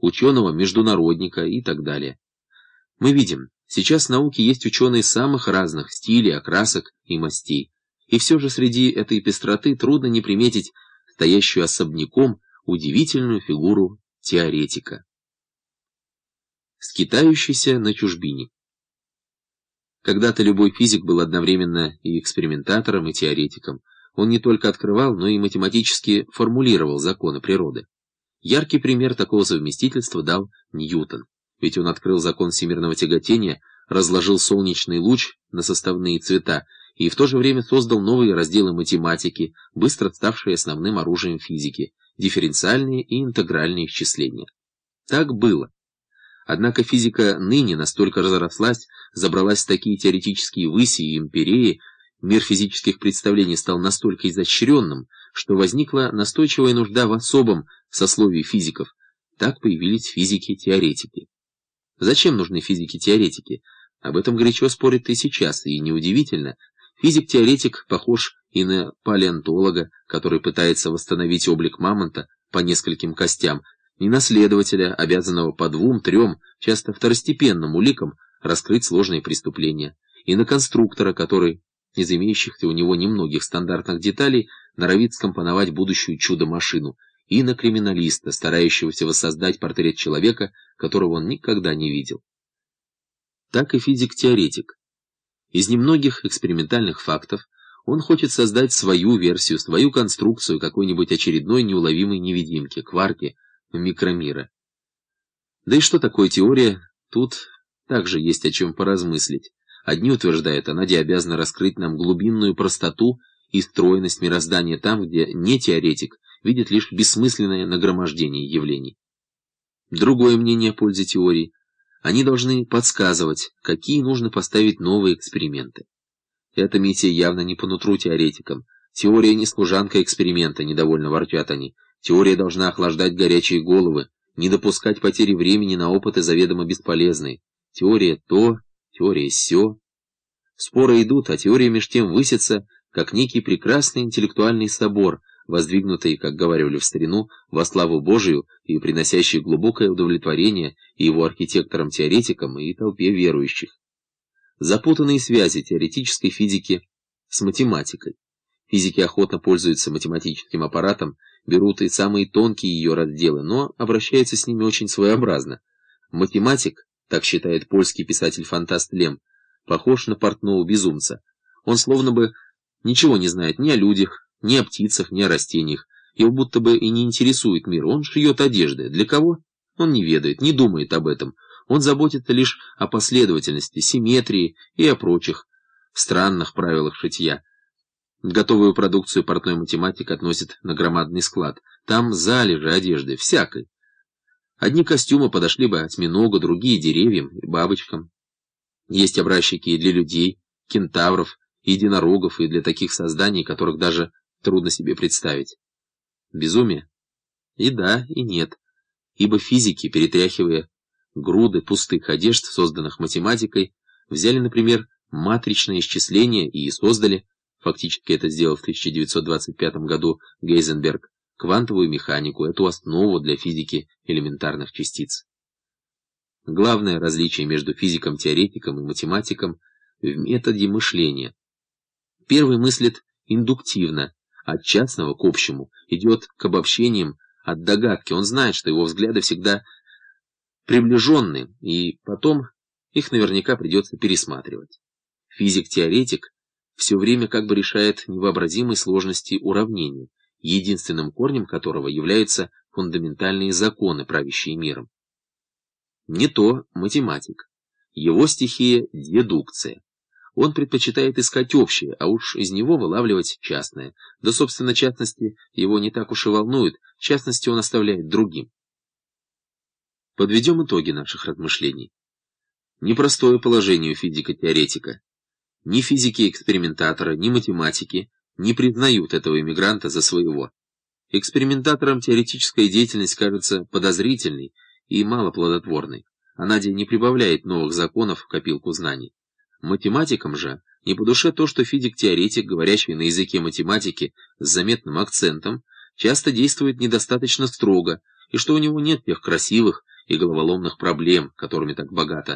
ученого-международника и так далее. Мы видим, сейчас в науке есть ученые самых разных стилей, окрасок и мастей. И все же среди этой пестроты трудно не приметить стоящую особняком удивительную фигуру теоретика. Скитающийся на чужбине. Когда-то любой физик был одновременно и экспериментатором, и теоретиком. Он не только открывал, но и математически формулировал законы природы. Яркий пример такого совместительства дал Ньютон, ведь он открыл закон всемирного тяготения, разложил солнечный луч на составные цвета и в то же время создал новые разделы математики, быстро ставшие основным оружием физики, дифференциальные и интегральные исчисления. Так было. Однако физика ныне настолько разрослась, забралась в такие теоретические выси и империи, мир физических представлений стал настолько изощренным, что возникла настойчивая нужда в особом сословии физиков. Так появились физики-теоретики. Зачем нужны физики-теоретики? Об этом горячо спорят и сейчас, и неудивительно. Физик-теоретик похож и на палеонтолога, который пытается восстановить облик мамонта по нескольким костям, и на следователя, обязанного по двум, трем, часто второстепенным уликам раскрыть сложные преступления, и на конструктора, который, из имеющихся у него немногих стандартных деталей, норовит скомпоновать будущую чудо-машину, и на криминалиста, старающегося воссоздать портрет человека, которого он никогда не видел. Так и физик-теоретик. Из немногих экспериментальных фактов он хочет создать свою версию, свою конструкцию какой-нибудь очередной неуловимой невидимки, кварки, микромира. Да и что такое теория, тут также есть о чем поразмыслить. Одни утверждают, она обязана раскрыть нам глубинную простоту и стройность мироздания там, где не теоретик видит лишь бессмысленное нагромождение явлений. Другое мнение о пользе теории. Они должны подсказывать, какие нужно поставить новые эксперименты. Эта миссия явно не по нутру теоретикам. Теория не служанка эксперимента, недовольно ворчат они. Теория должна охлаждать горячие головы, не допускать потери времени на опыты заведомо бесполезные. Теория то, теория сё. Споры идут, а теория меж тем высится, как некий прекрасный интеллектуальный собор, воздвигнутый, как говорили в старину, во славу Божию и приносящий глубокое удовлетворение и его архитекторам-теоретикам, и толпе верующих. Запутанные связи теоретической физики с математикой. Физики охотно пользуются математическим аппаратом, берут и самые тонкие ее разделы, но обращаются с ними очень своеобразно. Математик, так считает польский писатель-фантаст Лем, похож на портного безумца. Он словно бы ничего не знает ни о людях, ни о птицах, ни о растениях. Его будто бы и не интересует мир. Он шьет одежды. Для кого? Он не ведает, не думает об этом. Он заботится лишь о последовательности, симметрии и о прочих странных правилах шитья. Готовую продукцию портной математик относит на громадный склад. Там залежи одежды, всякой. Одни костюмы подошли бы осьминогу, другие — деревьям и бабочкам. Есть образчики и для людей, кентавров, единорогов, и для таких созданий, которых даже трудно себе представить. Безумие? И да, и нет. Ибо физики, перетряхивая груды пустых одежд, созданных математикой, взяли, например, матричное исчисление и создали, фактически это сделал в 1925 году Гейзенберг, квантовую механику, эту основу для физики элементарных частиц. Главное различие между физиком-теоретиком и математиком в методе мышления. Первый мыслит индуктивно, от частного к общему, идет к обобщениям от догадки. Он знает, что его взгляды всегда приближенны, и потом их наверняка придется пересматривать. Физик-теоретик все время как бы решает невообразимые сложности уравнения, единственным корнем которого являются фундаментальные законы, правящие миром. Не то математик. Его стихия – дедукция. Он предпочитает искать общее, а уж из него вылавливать частное. Да, собственно, частности его не так уж и волнует, частности он оставляет другим. Подведем итоги наших размышлений. Непростое положение у физика-теоретика. Ни физики-экспериментатора, ни математики не признают этого иммигранта за своего. Экспериментаторам теоретическая деятельность кажется подозрительной и малоплодотворной. Она не прибавляет новых законов в копилку знаний. Математикам же не по душе то, что физик-теоретик, говорящий на языке математики с заметным акцентом, часто действует недостаточно строго, и что у него нет тех красивых и головоломных проблем, которыми так богата